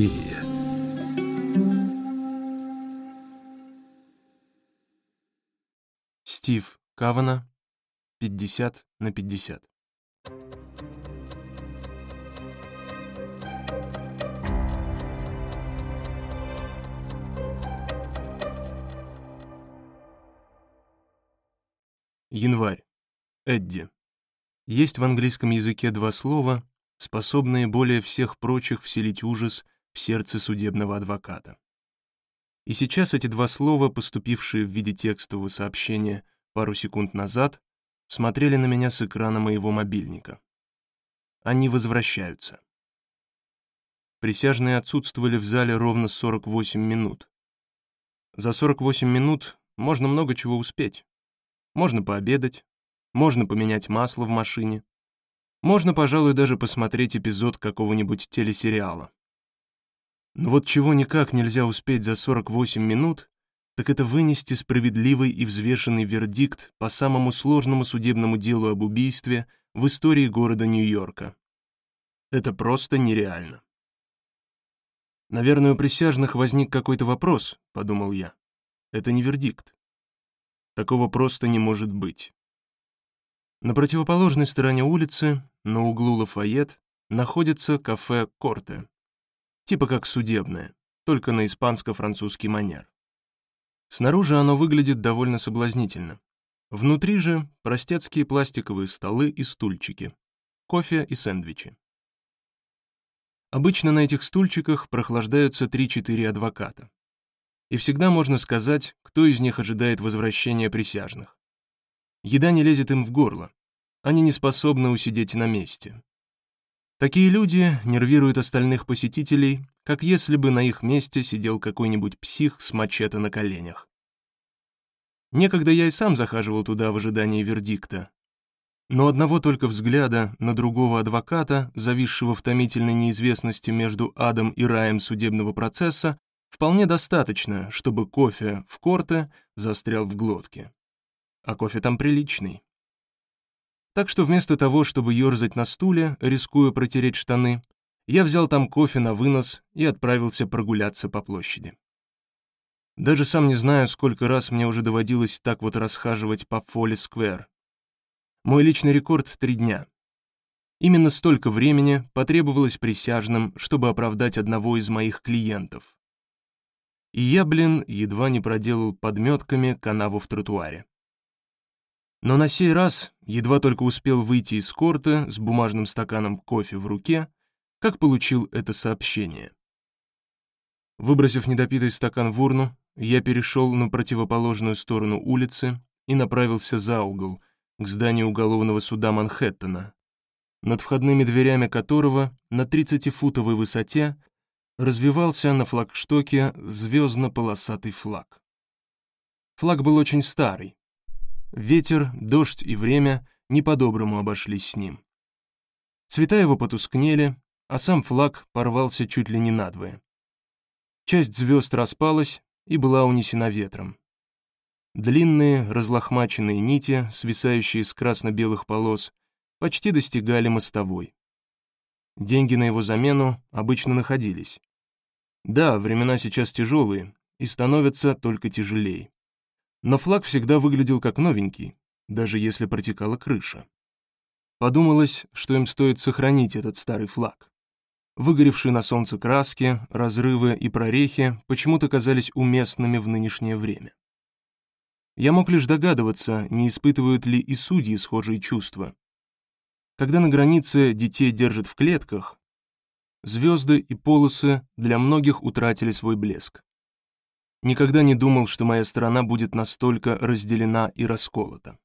слабее. Стив Кавана, 50 на 50. Январь. Эдди. Есть в английском языке два слова, способные более всех прочих вселить ужас в сердце судебного адвоката. И сейчас эти два слова, поступившие в виде текстового сообщения пару секунд назад, смотрели на меня с экрана моего мобильника. Они возвращаются. Присяжные отсутствовали в зале ровно 48 минут. За 48 минут можно много чего успеть. Можно пообедать, можно поменять масло в машине, можно, пожалуй, даже посмотреть эпизод какого-нибудь телесериала. Но вот чего никак нельзя успеть за 48 минут, так это вынести справедливый и взвешенный вердикт по самому сложному судебному делу об убийстве в истории города Нью-Йорка. Это просто нереально. Наверное, у присяжных возник какой-то вопрос, подумал я. Это не вердикт. Такого просто не может быть. На противоположной стороне улицы, на углу Лафайет, находится кафе «Корте». Типа как судебное, только на испанско-французский манер. Снаружи оно выглядит довольно соблазнительно. Внутри же простецкие пластиковые столы и стульчики, кофе и сэндвичи. Обычно на этих стульчиках прохлаждаются 3-4 адвоката и всегда можно сказать, кто из них ожидает возвращения присяжных. Еда не лезет им в горло, они не способны усидеть на месте. Такие люди нервируют остальных посетителей, как если бы на их месте сидел какой-нибудь псих с мачете на коленях. Некогда я и сам захаживал туда в ожидании вердикта. Но одного только взгляда на другого адвоката, зависшего в томительной неизвестности между адом и раем судебного процесса, Вполне достаточно, чтобы кофе в корте застрял в глотке. А кофе там приличный. Так что вместо того, чтобы ерзать на стуле, рискуя протереть штаны, я взял там кофе на вынос и отправился прогуляться по площади. Даже сам не знаю, сколько раз мне уже доводилось так вот расхаживать по Фолли-сквер. Мой личный рекорд — три дня. Именно столько времени потребовалось присяжным, чтобы оправдать одного из моих клиентов. И я, блин, едва не проделал подметками канаву в тротуаре. Но на сей раз едва только успел выйти из корта с бумажным стаканом кофе в руке, как получил это сообщение. Выбросив недопитый стакан в урну, я перешел на противоположную сторону улицы и направился за угол, к зданию уголовного суда Манхэттена, над входными дверями которого на 30-футовой высоте развивался на флагштоке звездно-полосатый флаг. Флаг был очень старый. Ветер, дождь и время не по-доброму обошлись с ним. Цвета его потускнели, а сам флаг порвался чуть ли не надвое. Часть звезд распалась и была унесена ветром. Длинные, разлохмаченные нити, свисающие с красно-белых полос, почти достигали мостовой. Деньги на его замену обычно находились. Да, времена сейчас тяжелые и становятся только тяжелее. Но флаг всегда выглядел как новенький, даже если протекала крыша. Подумалось, что им стоит сохранить этот старый флаг. Выгоревшие на солнце краски, разрывы и прорехи почему-то казались уместными в нынешнее время. Я мог лишь догадываться, не испытывают ли и судьи схожие чувства. Когда на границе детей держат в клетках, Звезды и полосы для многих утратили свой блеск. Никогда не думал, что моя страна будет настолько разделена и расколота.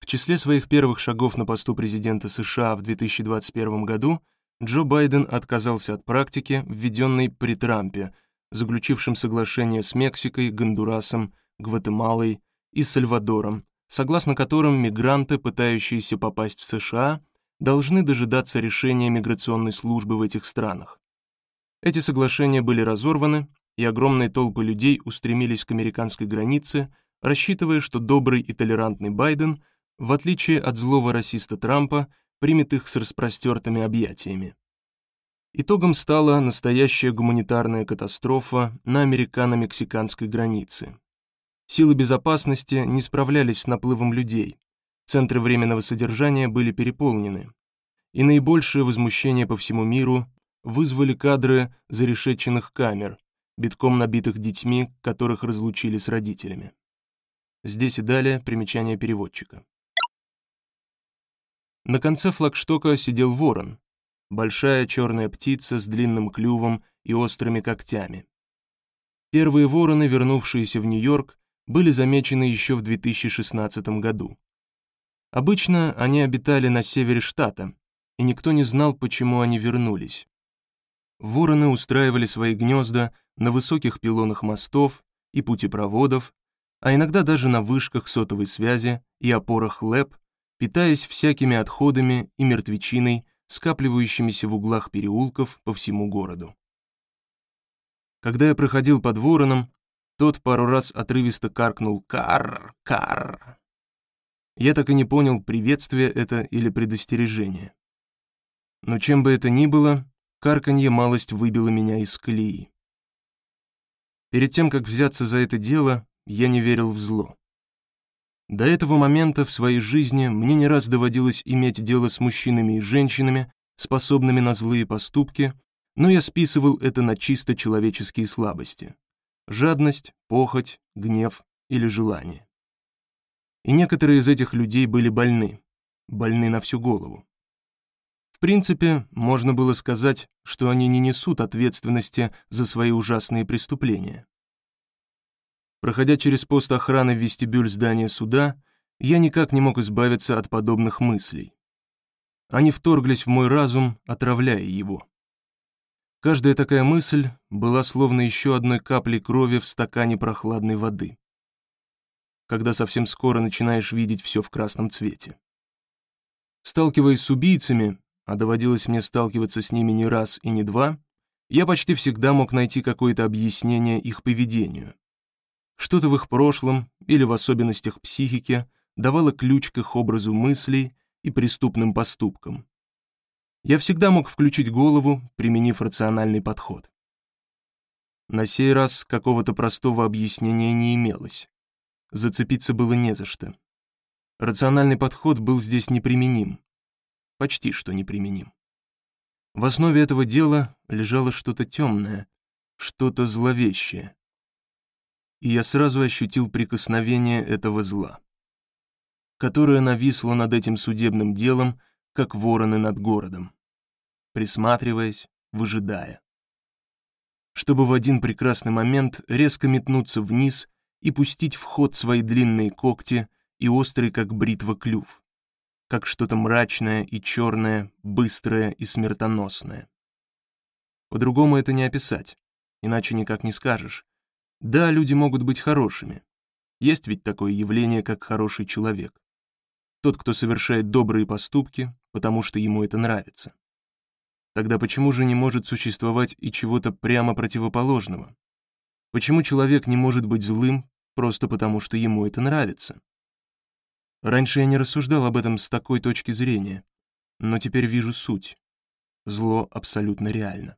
В числе своих первых шагов на посту президента США в 2021 году Джо Байден отказался от практики, введенной при Трампе, заключившем соглашение с Мексикой, Гондурасом, Гватемалой и Сальвадором, согласно которым мигранты, пытающиеся попасть в США, должны дожидаться решения миграционной службы в этих странах. Эти соглашения были разорваны, и огромные толпы людей устремились к американской границе, рассчитывая, что добрый и толерантный Байден, в отличие от злого расиста Трампа, примет их с распростертыми объятиями. Итогом стала настоящая гуманитарная катастрофа на американо-мексиканской границе. Силы безопасности не справлялись с наплывом людей, центры временного содержания были переполнены, и наибольшее возмущение по всему миру вызвали кадры зарешетченных камер, битком набитых детьми, которых разлучили с родителями. Здесь и далее примечание переводчика. На конце флагштока сидел ворон, большая черная птица с длинным клювом и острыми когтями. Первые вороны, вернувшиеся в Нью-Йорк, были замечены еще в 2016 году. Обычно они обитали на севере штата, и никто не знал, почему они вернулись. Вороны устраивали свои гнезда на высоких пилонах мостов и путепроводов, а иногда даже на вышках сотовой связи и опорах ЛЭП, питаясь всякими отходами и мертвечиной, скапливающимися в углах переулков по всему городу. Когда я проходил под вороном, тот пару раз отрывисто каркнул «Карр! Карр!». Я так и не понял, приветствие это или предостережение. Но чем бы это ни было, карканье малость выбило меня из колеи. Перед тем, как взяться за это дело, я не верил в зло. До этого момента в своей жизни мне не раз доводилось иметь дело с мужчинами и женщинами, способными на злые поступки, но я списывал это на чисто человеческие слабости жадность, похоть, гнев или желание. И некоторые из этих людей были больны, больны на всю голову. В принципе, можно было сказать, что они не несут ответственности за свои ужасные преступления. Проходя через пост охраны в вестибюль здания суда, я никак не мог избавиться от подобных мыслей. Они вторглись в мой разум, отравляя его. Каждая такая мысль была словно еще одной каплей крови в стакане прохладной воды. Когда совсем скоро начинаешь видеть все в красном цвете. Сталкиваясь с убийцами, а доводилось мне сталкиваться с ними не раз и не два, я почти всегда мог найти какое-то объяснение их поведению. Что-то в их прошлом или в особенностях психики давало ключ к их образу мыслей и преступным поступкам я всегда мог включить голову, применив рациональный подход. На сей раз какого-то простого объяснения не имелось. Зацепиться было не за что. Рациональный подход был здесь неприменим. Почти что неприменим. В основе этого дела лежало что-то темное, что-то зловещее. И я сразу ощутил прикосновение этого зла, которое нависло над этим судебным делом, как вороны над городом присматриваясь, выжидая. Чтобы в один прекрасный момент резко метнуться вниз и пустить в ход свои длинные когти и острый, как бритва, клюв, как что-то мрачное и черное, быстрое и смертоносное. По-другому это не описать, иначе никак не скажешь. Да, люди могут быть хорошими. Есть ведь такое явление, как хороший человек. Тот, кто совершает добрые поступки, потому что ему это нравится. Тогда почему же не может существовать и чего-то прямо противоположного? Почему человек не может быть злым просто потому, что ему это нравится? Раньше я не рассуждал об этом с такой точки зрения, но теперь вижу суть. Зло абсолютно реально.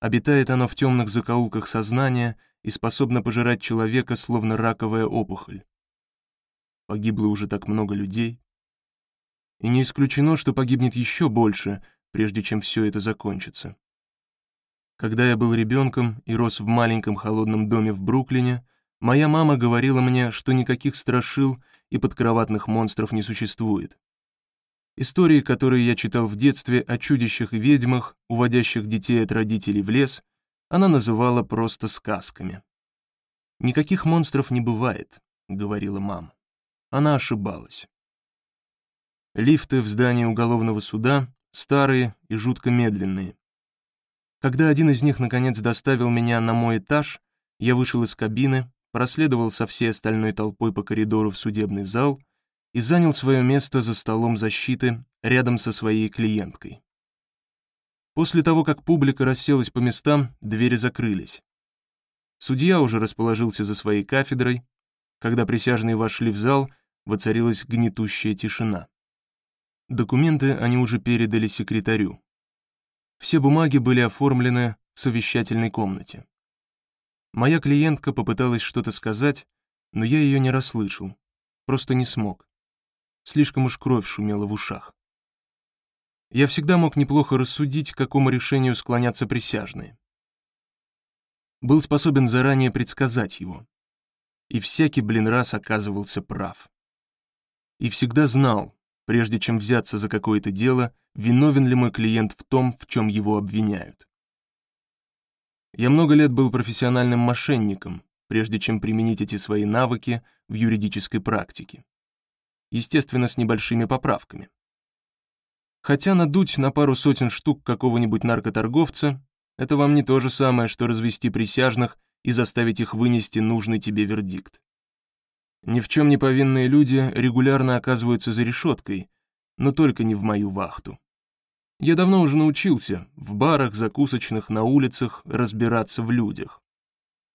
Обитает оно в темных закоулках сознания и способно пожирать человека, словно раковая опухоль. Погибло уже так много людей. И не исключено, что погибнет еще больше — прежде чем все это закончится. Когда я был ребенком и рос в маленьком холодном доме в Бруклине, моя мама говорила мне, что никаких страшил и подкроватных монстров не существует. Истории, которые я читал в детстве о чудищах и ведьмах, уводящих детей от родителей в лес, она называла просто сказками. «Никаких монстров не бывает», — говорила мама. Она ошибалась. Лифты в здании уголовного суда старые и жутко медленные. Когда один из них наконец доставил меня на мой этаж, я вышел из кабины, проследовал со всей остальной толпой по коридору в судебный зал и занял свое место за столом защиты рядом со своей клиенткой. После того, как публика расселась по местам, двери закрылись. Судья уже расположился за своей кафедрой. Когда присяжные вошли в зал, воцарилась гнетущая тишина. Документы они уже передали секретарю. Все бумаги были оформлены в совещательной комнате. Моя клиентка попыталась что-то сказать, но я ее не расслышал, просто не смог. Слишком уж кровь шумела в ушах. Я всегда мог неплохо рассудить, к какому решению склонятся присяжные. Был способен заранее предсказать его. И всякий, блин, раз оказывался прав. И всегда знал, прежде чем взяться за какое-то дело, виновен ли мой клиент в том, в чем его обвиняют. Я много лет был профессиональным мошенником, прежде чем применить эти свои навыки в юридической практике. Естественно, с небольшими поправками. Хотя надуть на пару сотен штук какого-нибудь наркоторговца — это вам не то же самое, что развести присяжных и заставить их вынести нужный тебе вердикт. Ни в чем не повинные люди регулярно оказываются за решеткой, но только не в мою вахту. Я давно уже научился в барах, закусочных, на улицах разбираться в людях.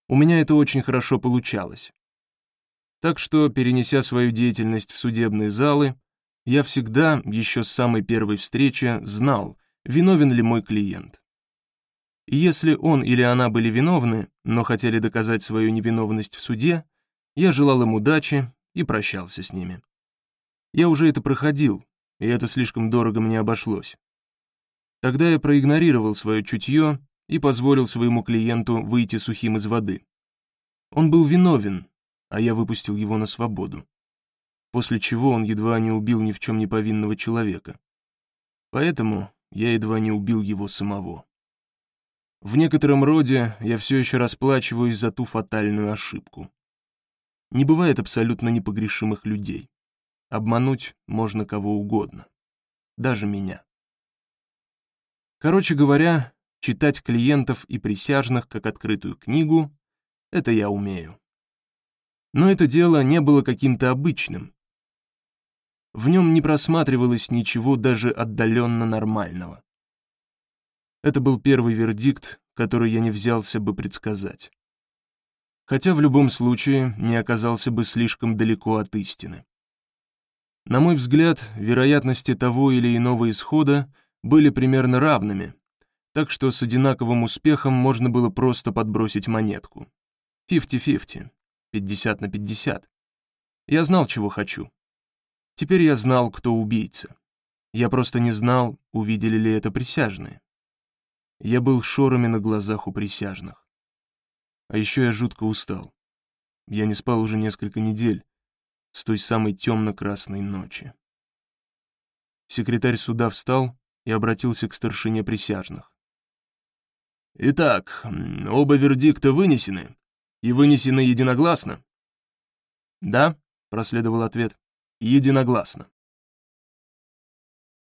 У меня это очень хорошо получалось. Так что, перенеся свою деятельность в судебные залы, я всегда, еще с самой первой встречи, знал, виновен ли мой клиент. Если он или она были виновны, но хотели доказать свою невиновность в суде, я желал им удачи и прощался с ними. Я уже это проходил, и это слишком дорого мне обошлось. Тогда я проигнорировал свое чутье и позволил своему клиенту выйти сухим из воды. Он был виновен, а я выпустил его на свободу. После чего он едва не убил ни в чем не повинного человека. Поэтому я едва не убил его самого. В некотором роде я все еще расплачиваюсь за ту фатальную ошибку. Не бывает абсолютно непогрешимых людей. Обмануть можно кого угодно. Даже меня. Короче говоря, читать клиентов и присяжных как открытую книгу — это я умею. Но это дело не было каким-то обычным. В нем не просматривалось ничего даже отдаленно нормального. Это был первый вердикт, который я не взялся бы предсказать. Хотя в любом случае не оказался бы слишком далеко от истины. На мой взгляд, вероятности того или иного исхода были примерно равными, так что с одинаковым успехом можно было просто подбросить монетку. 50-50, 50 на 50. Я знал, чего хочу. Теперь я знал, кто убийца. Я просто не знал, увидели ли это присяжные. Я был шорами на глазах у присяжных. А еще я жутко устал. Я не спал уже несколько недель, с той самой темно-красной ночи. Секретарь суда встал и обратился к старшине присяжных. «Итак, оба вердикта вынесены, и вынесены единогласно?» «Да», — проследовал ответ, — «единогласно».